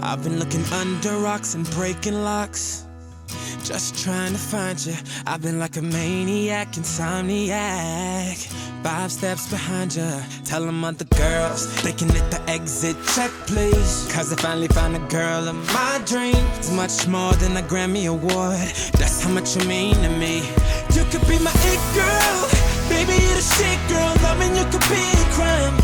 I've been looking under rocks and breaking locks. Just trying to find you. I've been like a maniac, insomniac. Five steps behind you. Tell them other girls they can hit the exit check, please. Cause I finally found a girl of my dreams. It's much more than a Grammy Award. That's how much you mean to me. You could be my it girl. Baby, you're the shit, girl. Loving you could be a crime.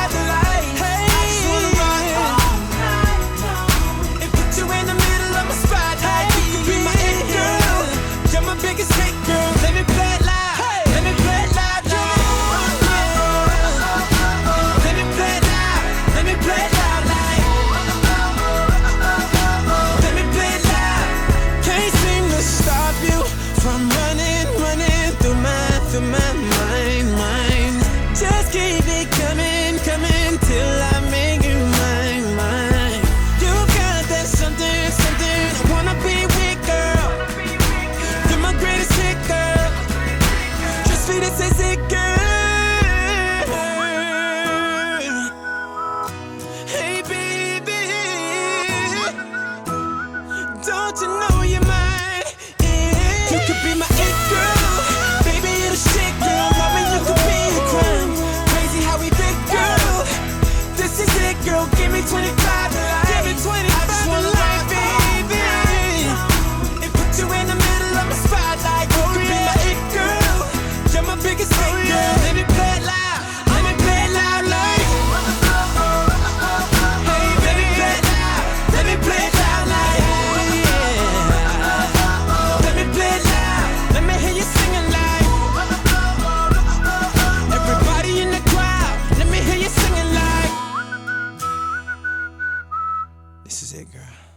let